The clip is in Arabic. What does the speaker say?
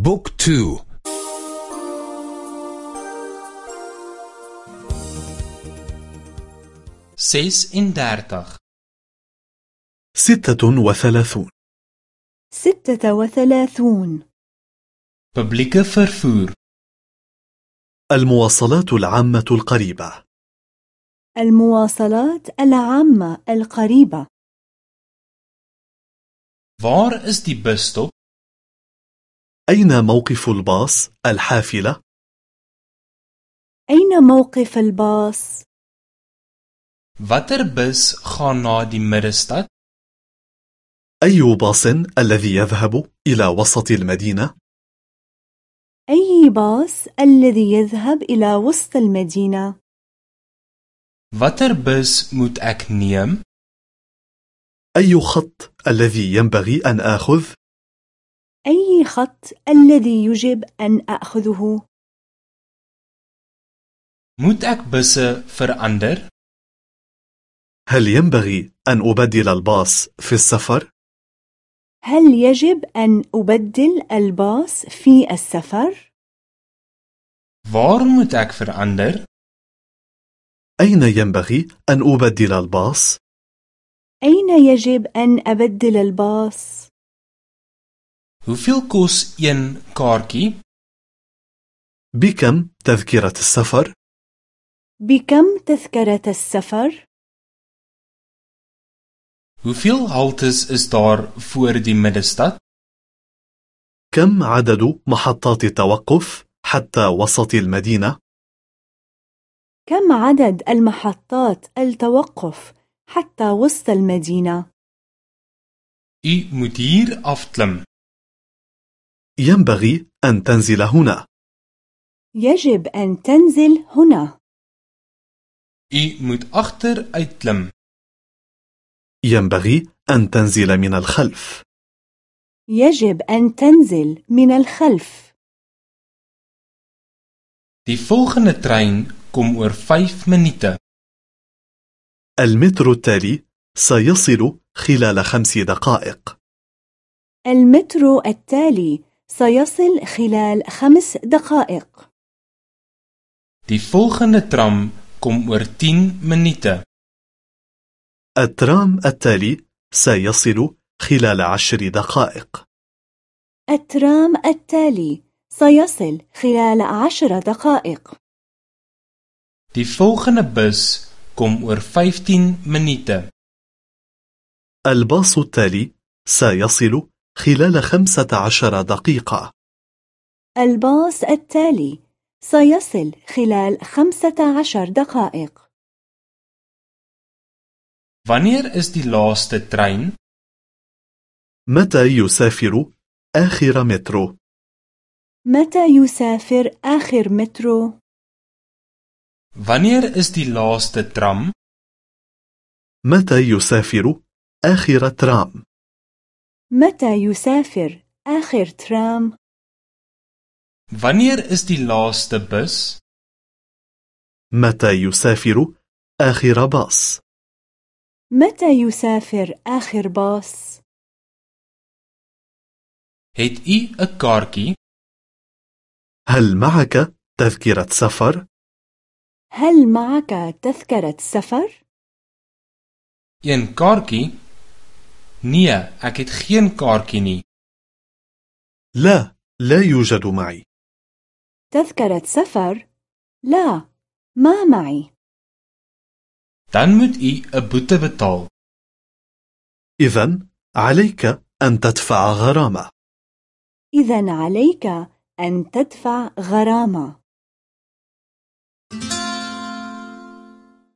book two. ses en dertig ستة وثلاثون. ستة وثلاثون. Publieke vervoer. المواصلات العامة القريبة. المواصلات العامة القريبة. Waar is die busstop? أين موقف الباص الحافلة؟ أين موقف الباص؟ Watter bus gaan na die middestad? أي باص الذي يذهب إلى وسط المدينة؟ أي باص الذي يذهب إلى وسط المدينة؟ Watter bus moet ek neem? أي خط الذي ينبغي أن آخذ؟ أي خط الذي يجب أن أخذه؟ Moet ek busse verander? هل ينبغي أن أبدل الباص في السفر؟ هل يجب أن أبدل الباص في السفر؟ Waar moet ek verander? أين ينبغي أن أبدل الباص؟ أين يجب أن أبدل الباص؟ Hoeveel kos een kaartjie? بكم تذكرة السفر؟ بكم تذكرة السفر؟ Hoeveel haltes is daar voor die middestad? كم عدد محطات التوقف حتى وسط المدينة؟ كم عدد المحطات التوقف حتى وسط المدينة؟ U moet hier afklim. ينبغي أن تنزل هنا يجب أن تنزل هنا. U moet agter uitklim. ينبغي أن تنزل من الخلف يجب أن تنزل من الخلف. Die volgende trein kom oor 5 minute. المترو التالي سيصل خلال خمس دقائق المترو التالي سيصل خلال خمس دقائق. Die volgende tram kom oor 10 minute. الترام التالي سيصل خلال عشر دقائق الترام التالي سيصل خلال عشر دقائق. Die volgende bus kom oor 15 minute. الباص التالي سيصل خلال خمسة عشر دقيقة الباص التالي سيصل خلال خمسة عشر دقائق. Wanneer is die laaste trein? متى يسافر آخر مترو؟ متى يسافر آخر مترو؟ Wanneer is die laaste tram? متى يسافر آخر ترام؟ متى يسافر آخر ترام؟ Wanneer is die laaste bus? متى يسافر آخر باص؟ متى يسافر آخر باص؟ Het u 'n kaartjie? هل معك تذكرة سفر؟ هل معك تذكرة سفر؟ Een kaartjie? Nee, ek het geen kaartjie nie. لا، لا يوجد معي تذكرة سفر؟ لا، ما معي. Dan moet u 'n boete betaal. إذا عليك أن تدفع غرامة إذا عليك أن تدفع غرامة.